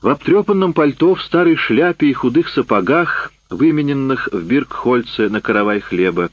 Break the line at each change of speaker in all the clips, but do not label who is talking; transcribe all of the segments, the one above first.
В обтрепанном пальто, в старой шляпе и худых сапогах, вымененных в Биркхольце на каравай хлеба,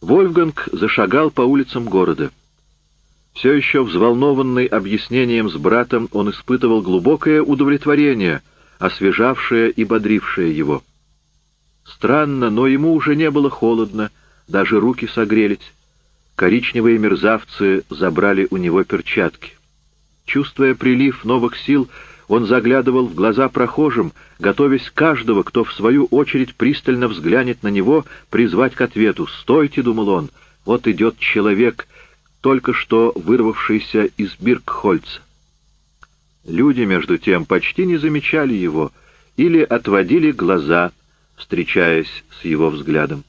Вольфганг зашагал по улицам города. Все еще взволнованный объяснением с братом, он испытывал глубокое удовлетворение, освежавшее и бодрившее его. Странно, но ему уже не было холодно, даже руки согрелись. Коричневые мерзавцы забрали у него перчатки. Чувствуя прилив новых сил, он заглядывал в глаза прохожим, готовясь каждого, кто в свою очередь пристально взглянет на него, призвать к ответу. «Стойте!» — думал он. «Вот идет человек, только что вырвавшийся из Биркхольца». Люди, между тем, почти не замечали его или отводили глаза, встречаясь с его взглядом.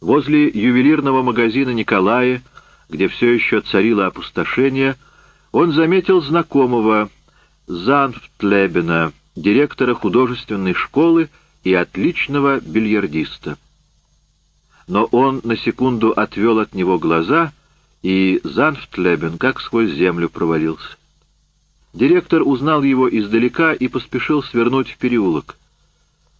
Возле ювелирного магазина Николая, где все еще царило опустошение, он заметил знакомого Занфтлебена, директора художественной школы и отличного бильярдиста. Но он на секунду отвел от него глаза, и Занфтлебен как сквозь землю провалился. Директор узнал его издалека и поспешил свернуть в переулок.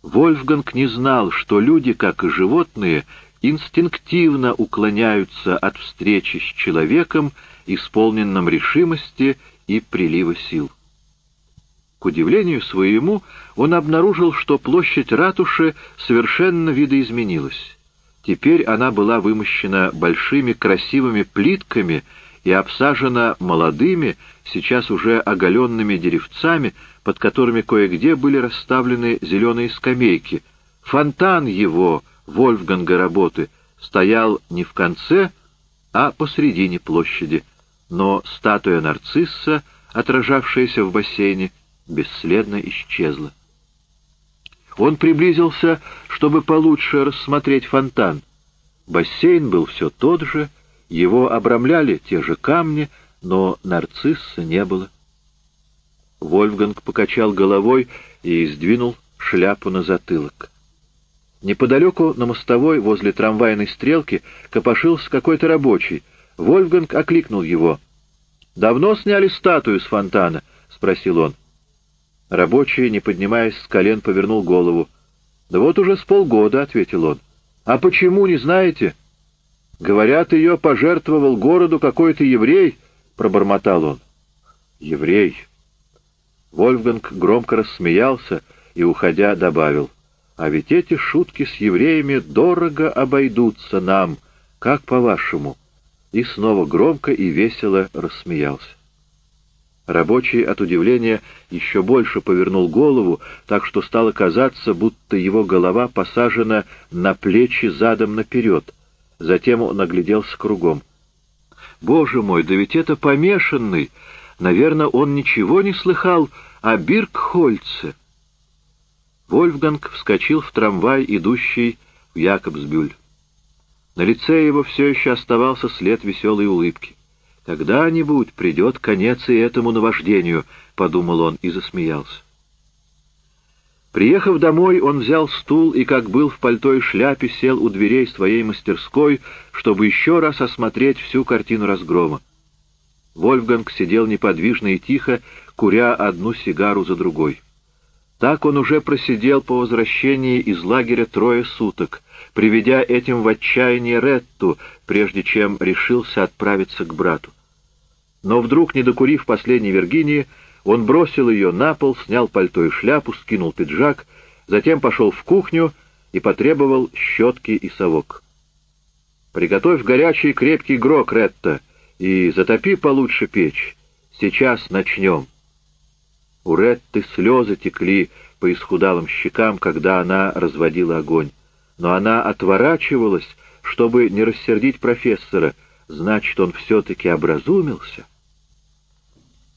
Вольфганг не знал, что люди, как и животные, инстинктивно уклоняются от встречи с человеком, исполненным решимости и прилива сил. К удивлению своему, он обнаружил, что площадь ратуши совершенно видоизменилась. Теперь она была вымощена большими красивыми плитками и обсажена молодыми, сейчас уже оголенными деревцами, под которыми кое-где были расставлены зеленые скамейки. Фонтан его, Вольфганга работы, стоял не в конце, а посредине площади, но статуя нарцисса, отражавшаяся в бассейне, бесследно исчезла. Он приблизился, чтобы получше рассмотреть фонтан. Бассейн был все тот же, его обрамляли те же камни, но нарцисса не было. Вольфганг покачал головой и сдвинул шляпу на затылок. Неподалеку на мостовой возле трамвайной стрелки копошился какой-то рабочий. Вольфганг окликнул его. «Давно сняли статую с фонтана?» — спросил он. Рабочий, не поднимаясь с колен, повернул голову. «Да вот уже с полгода», — ответил он. «А почему, не знаете?» «Говорят, ее пожертвовал городу какой-то еврей», — пробормотал он. «Еврей». Вольфганг громко рассмеялся и, уходя, добавил. «А ведь эти шутки с евреями дорого обойдутся нам, как по-вашему?» И снова громко и весело рассмеялся. Рабочий от удивления еще больше повернул голову, так что стало казаться, будто его голова посажена на плечи задом наперед. Затем он огляделся кругом. «Боже мой, да ведь это помешанный! Наверное, он ничего не слыхал о Биркхольце!» Вольфганг вскочил в трамвай, идущий в Якобсбюль. На лице его все еще оставался след веселой улыбки. «Когда-нибудь придет конец и этому наваждению», — подумал он и засмеялся. Приехав домой, он взял стул и, как был в пальто и шляпе, сел у дверей своей мастерской, чтобы еще раз осмотреть всю картину разгрома. Вольфганг сидел неподвижно и тихо, куря одну сигару за другой. Так он уже просидел по возвращении из лагеря трое суток, приведя этим в отчаяние Ретту, прежде чем решился отправиться к брату. Но вдруг, не докурив последней Виргинии, он бросил ее на пол, снял пальто и шляпу, скинул пиджак, затем пошел в кухню и потребовал щетки и совок. «Приготовь горячий крепкий грок, Ретта, и затопи получше печь. Сейчас начнем». У Ретты слезы текли по исхудалым щекам, когда она разводила огонь. Но она отворачивалась, чтобы не рассердить профессора. Значит, он все-таки образумился.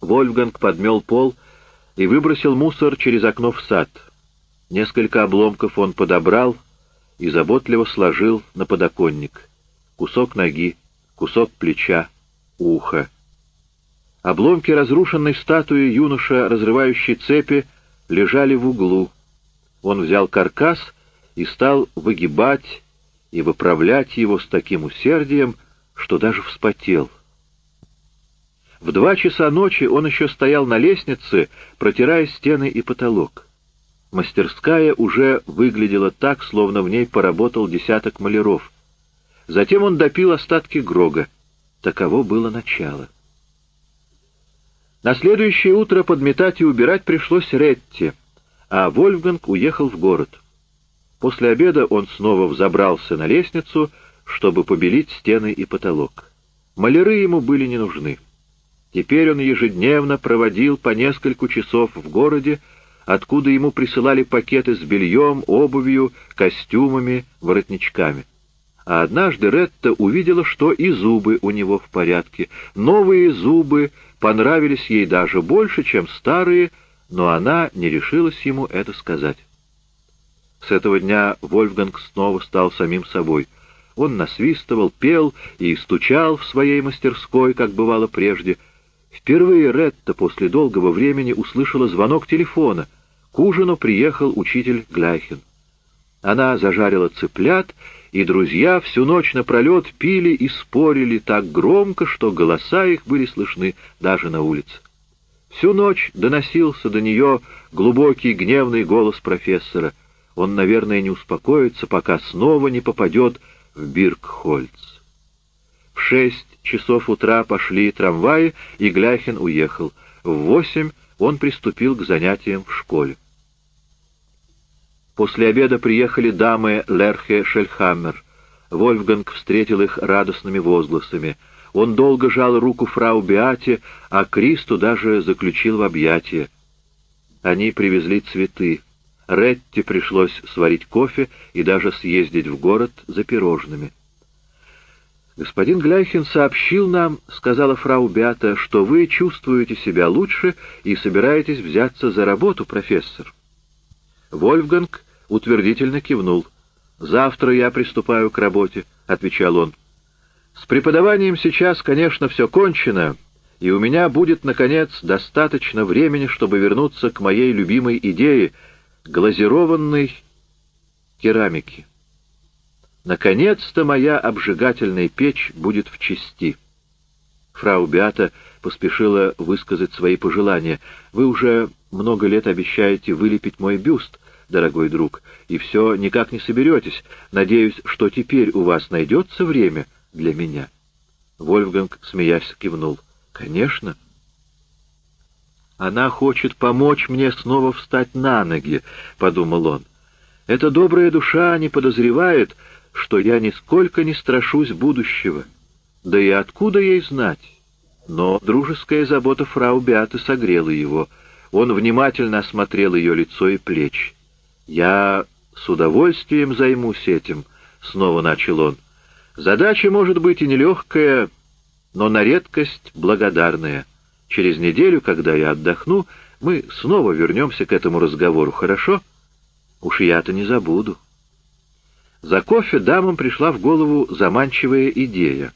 Вольфганг подмел пол и выбросил мусор через окно в сад. Несколько обломков он подобрал и заботливо сложил на подоконник. Кусок ноги, кусок плеча, ухо. Обломки разрушенной статуи юноша, разрывающей цепи, лежали в углу. Он взял каркас и стал выгибать и выправлять его с таким усердием, что даже вспотел. В два часа ночи он еще стоял на лестнице, протирая стены и потолок. Мастерская уже выглядела так, словно в ней поработал десяток маляров. Затем он допил остатки Грога. Таково было начало. На следующее утро подметать и убирать пришлось Ретти, а Вольфганг уехал в город. После обеда он снова взобрался на лестницу, чтобы побелить стены и потолок. Маляры ему были не нужны. Теперь он ежедневно проводил по несколько часов в городе, откуда ему присылали пакеты с бельем, обувью, костюмами, воротничками. А однажды Ретта увидела, что и зубы у него в порядке. Новые зубы понравились ей даже больше, чем старые, но она не решилась ему это сказать. С этого дня Вольфганг снова стал самим собой. Он насвистывал, пел и стучал в своей мастерской, как бывало прежде. Впервые Ретта после долгого времени услышала звонок телефона. К ужину приехал учитель Гляйхен. Она зажарила цыплят, и друзья всю ночь напролет пили и спорили так громко, что голоса их были слышны даже на улице. Всю ночь доносился до нее глубокий гневный голос профессора. Он, наверное, не успокоится, пока снова не попадет в Биркхольц. В шесть часов утра пошли трамваи, и Гляхин уехал. В восемь он приступил к занятиям в школе. После обеда приехали дамы Лерхе Шельхаммер. Вольфганг встретил их радостными возгласами. Он долго жал руку фрау Беате, а Кристу даже заключил в объятия. Они привезли цветы. Ретти пришлось сварить кофе и даже съездить в город за пирожными. «Господин Гляйхин сообщил нам, — сказала фрау Беата, — что вы чувствуете себя лучше и собираетесь взяться за работу, профессор». Вольфганг утвердительно кивнул. «Завтра я приступаю к работе», — отвечал он. «С преподаванием сейчас, конечно, все кончено, и у меня будет, наконец, достаточно времени, чтобы вернуться к моей любимой идее — глазированной керамики. Наконец-то моя обжигательная печь будет в чести. Фрау Беата поспешила высказать свои пожелания. «Вы уже много лет обещаете вылепить мой бюст, дорогой друг, и все никак не соберетесь. Надеюсь, что теперь у вас найдется время для меня». Вольфганг, смеясь, кивнул. «Конечно». «Она хочет помочь мне снова встать на ноги», — подумал он. «Эта добрая душа не подозревает, что я нисколько не страшусь будущего. Да и откуда ей знать?» Но дружеская забота фрау Беаты согрела его. Он внимательно осмотрел ее лицо и плечи. «Я с удовольствием займусь этим», — снова начал он. «Задача может быть и нелегкая, но на редкость благодарная». Через неделю, когда я отдохну, мы снова вернемся к этому разговору, хорошо? Уж я-то не забуду. За кофе дамам пришла в голову заманчивая идея.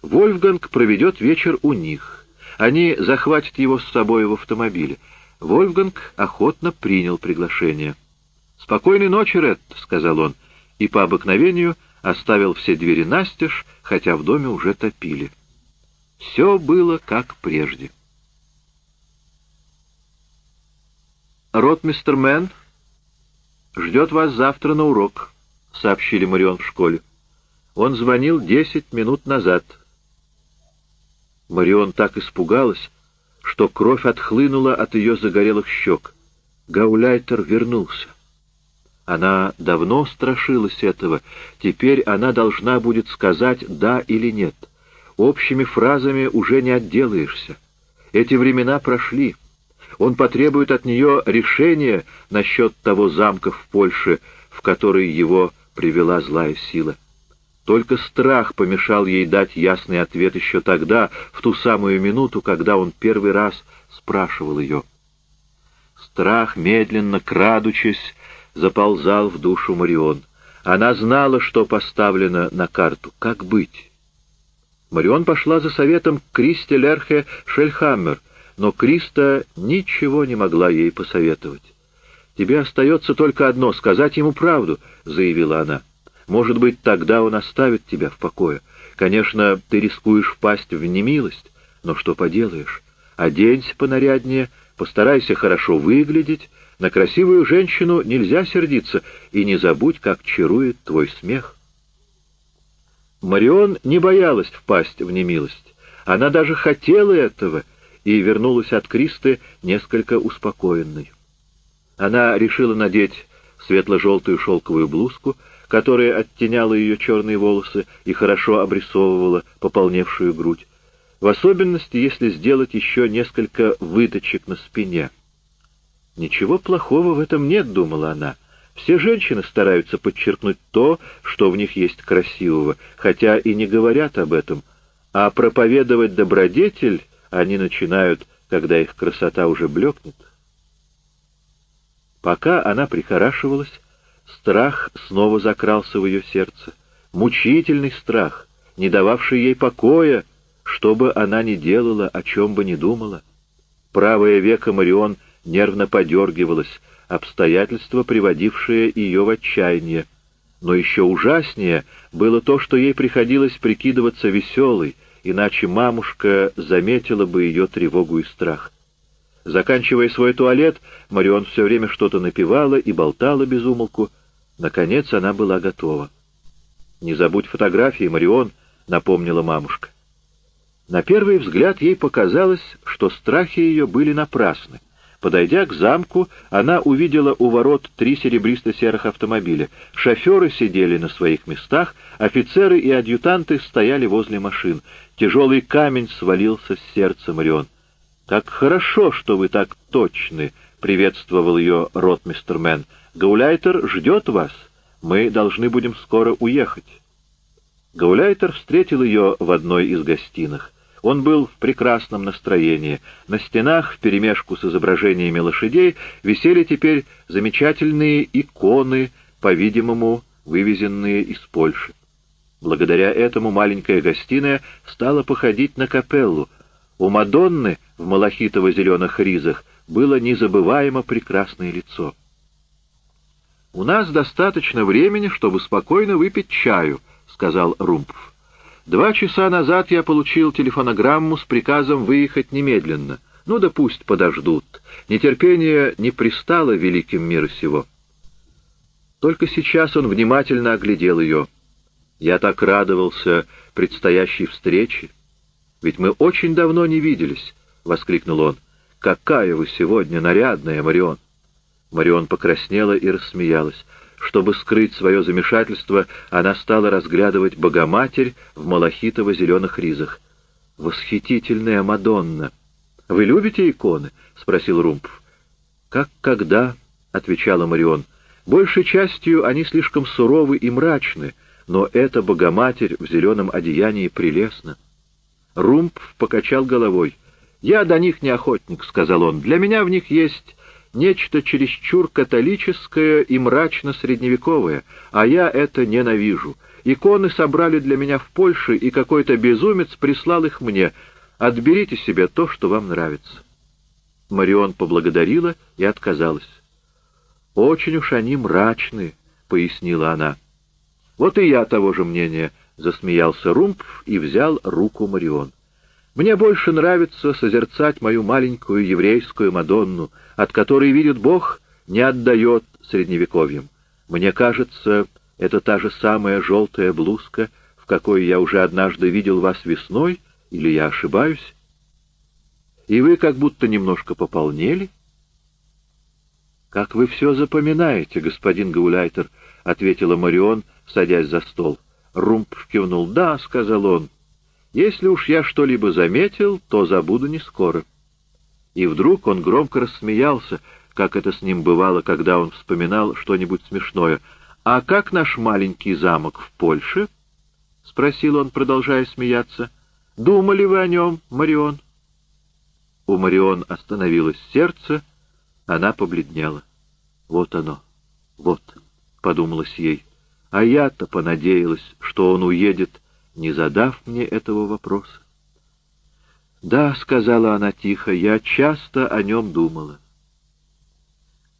Вольфганг проведет вечер у них. Они захватят его с собой в автомобиле. Вольфганг охотно принял приглашение. «Спокойной ночи, Ред», — сказал он, и по обыкновению оставил все двери настежь, хотя в доме уже топили. Все было как прежде. «Ротмистер Мэн ждет вас завтра на урок», — сообщили Марион в школе. «Он звонил десять минут назад». Марион так испугалась, что кровь отхлынула от ее загорелых щек. Гауляйтер вернулся. Она давно страшилась этого. Теперь она должна будет сказать «да» или «нет». Общими фразами уже не отделаешься. Эти времена прошли. Он потребует от нее решения насчет того замка в Польше, в который его привела злая сила. Только страх помешал ей дать ясный ответ еще тогда, в ту самую минуту, когда он первый раз спрашивал ее. Страх, медленно крадучись, заползал в душу Марион. Она знала, что поставлено на карту. Как быть? Марион пошла за советом к Кристе Лерхе Шельхаммер — но Криста ничего не могла ей посоветовать. «Тебе остается только одно — сказать ему правду», — заявила она. «Может быть, тогда он оставит тебя в покое. Конечно, ты рискуешь впасть в немилость, Но что поделаешь? Оденься понаряднее, постарайся хорошо выглядеть. На красивую женщину нельзя сердиться, и не забудь, как чарует твой смех. Марион не боялась впасть в немилость. Она даже хотела этого и вернулась от Кристы несколько успокоенной. Она решила надеть светло-желтую шелковую блузку, которая оттеняла ее черные волосы и хорошо обрисовывала пополневшую грудь, в особенности, если сделать еще несколько выточек на спине. «Ничего плохого в этом нет», — думала она. «Все женщины стараются подчеркнуть то, что в них есть красивого, хотя и не говорят об этом, а проповедовать добродетель они начинают, когда их красота уже блекнет». Пока она прихорашивалась, страх снова закрался в ее сердце. Мучительный страх, не дававший ей покоя, что бы она ни делала, о чем бы ни думала. Правое веко Марион нервно подергивалось, обстоятельство, приводившее ее в отчаяние. Но еще ужаснее было то, что ей приходилось прикидываться веселой, иначе мамушка заметила бы ее тревогу и страх. Заканчивая свой туалет, Марион все время что-то напевала и болтала без умолку. Наконец она была готова. «Не забудь фотографии, Марион», — напомнила мамушка. На первый взгляд ей показалось, что страхи ее были напрасны. Подойдя к замку, она увидела у ворот три серебристо-серых автомобиля. Шоферы сидели на своих местах, офицеры и адъютанты стояли возле машин. Тяжелый камень свалился с сердца Марион. «Как хорошо, что вы так точны!» — приветствовал ее ротмистер Мэн. «Гауляйтер ждет вас. Мы должны будем скоро уехать». Гауляйтер встретил ее в одной из гостиных. Он был в прекрасном настроении. На стенах, вперемешку с изображениями лошадей, висели теперь замечательные иконы, по-видимому, вывезенные из Польши. Благодаря этому маленькая гостиная стала походить на капеллу. У Мадонны в малахитово-зеленых ризах было незабываемо прекрасное лицо. «У нас достаточно времени, чтобы спокойно выпить чаю», — сказал Румпов. «Два часа назад я получил телефонограмму с приказом выехать немедленно. Ну да пусть подождут. Нетерпение не пристало великим мира сего». Только сейчас он внимательно оглядел ее. Я так радовался предстоящей встрече. Ведь мы очень давно не виделись. — воскликнул он. «Какая вы сегодня нарядная, Марион!» Марион покраснела и рассмеялась. Чтобы скрыть свое замешательство, она стала разглядывать Богоматерь в малахитово-зеленых ризах. «Восхитительная Мадонна!» «Вы любите иконы?» — спросил Румпов. «Как когда?» — отвечала Марион. «Большей частью они слишком суровы и мрачны, но эта Богоматерь в зеленом одеянии прелестна». Румпов покачал головой. «Я до них не охотник», — сказал он. «Для меня в них есть нечто чересчур католическое и мрачно-средневековое, а я это ненавижу. Иконы собрали для меня в Польше, и какой-то безумец прислал их мне. Отберите себе то, что вам нравится». Марион поблагодарила и отказалась. «Очень уж они мрачны», — пояснила она. «Вот и я того же мнения», — засмеялся Румп и взял руку Марион. Мне больше нравится созерцать мою маленькую еврейскую Мадонну, от которой видит Бог, не отдает средневековьем. Мне кажется, это та же самая желтая блузка, в какой я уже однажды видел вас весной, или я ошибаюсь? И вы как будто немножко пополнели? «Как вы все запоминаете, господин Гауляйтер», — ответила Марион, садясь за стол. Румп кивнул. «Да», — сказал он, — если уж я что-либо заметил, то забуду не скоро. И вдруг он громко рассмеялся, как это с ним бывало, когда он вспоминал что-нибудь смешное. «А как наш маленький замок в Польше?» — спросил он, продолжая смеяться. «Думали вы о нем, Марион?» У Марион остановилось сердце, она побледнела. «Вот оно, вот», — подумалось ей. «А я-то понадеялась, что он уедет не задав мне этого вопроса. «Да», — сказала она тихо, — «я часто о нем думала».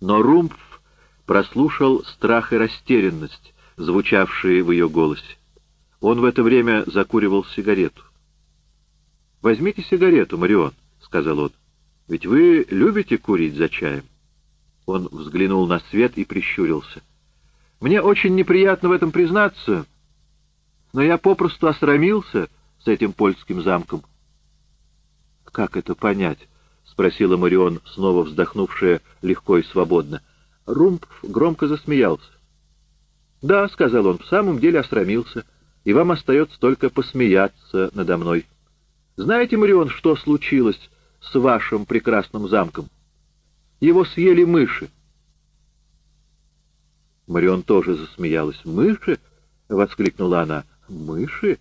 Но Румпф прослушал страх и растерянность, звучавшие в ее голосе. Он в это время закуривал сигарету. «Возьмите сигарету, Марион», — сказал он. «Ведь вы любите курить за чаем?» Он взглянул на свет и прищурился. «Мне очень неприятно в этом признаться, но я попросту осрамился с этим польским замком». «Как это понять?» — спросила Марион, снова вздохнувшая легко и свободно. Румп громко засмеялся. «Да», — сказал он, — «в самом деле осрамился, и вам остается только посмеяться надо мной. Знаете, Марион, что случилось с вашим прекрасным замком? Его съели мыши». Марион тоже засмеялась. «Мыши?» — воскликнула она. «Мыши?»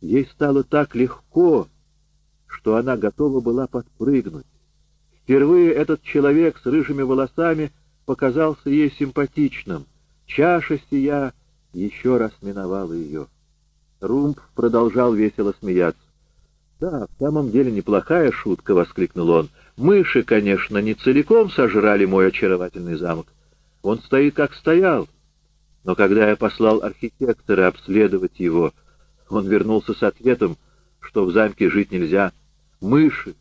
Ей стало так легко, что она готова была подпрыгнуть. Впервые этот человек с рыжими волосами показался ей симпатичным. Чаша сия еще раз миновала ее. Румб продолжал весело смеяться. «Да, в самом деле неплохая шутка», — воскликнул он. «Мыши, конечно, не целиком сожрали мой очаровательный замок. Он стоит, как стоял. Но когда я послал архитектора обследовать его, он вернулся с ответом, что в замке жить нельзя. Мыши,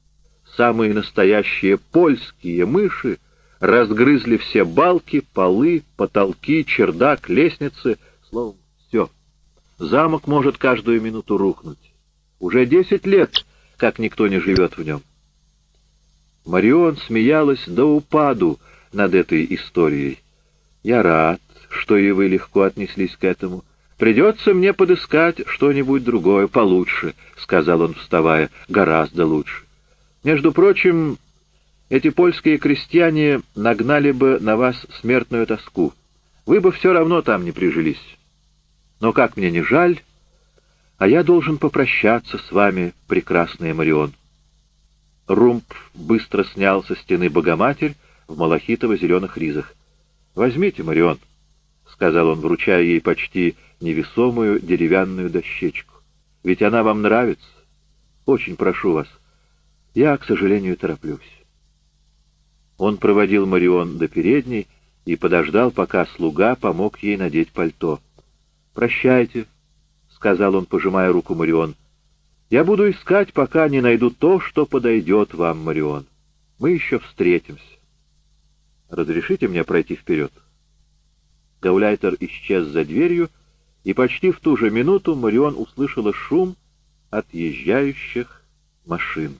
самые настоящие польские мыши, разгрызли все балки, полы, потолки, чердак, лестницы, словом, все. Замок может каждую минуту рухнуть. Уже десять лет, как никто не живет в нем. Марион смеялась до упаду над этой историей. Я рад, что и вы легко отнеслись к этому. Придется мне подыскать что-нибудь другое, получше, — сказал он, вставая, — гораздо лучше. Между прочим, эти польские крестьяне нагнали бы на вас смертную тоску. Вы бы все равно там не прижились. Но как мне не жаль, а я должен попрощаться с вами, прекрасная Марион. Румб быстро снял со стены Богоматерь в малахитово-зеленых ризах. «Возьмите, Марион», — сказал он, вручая ей почти невесомую деревянную дощечку. «Ведь она вам нравится. Очень прошу вас. Я, к сожалению, тороплюсь». Он проводил Марион до передней и подождал, пока слуга помог ей надеть пальто. «Прощайте», — сказал он, пожимая руку Марион. «Я буду искать, пока не найду то, что подойдет вам, Марион. Мы еще встретимся. Разрешите мне пройти вперед?» Гауляйтер исчез за дверью, и почти в ту же минуту Марион услышала шум отъезжающих машин.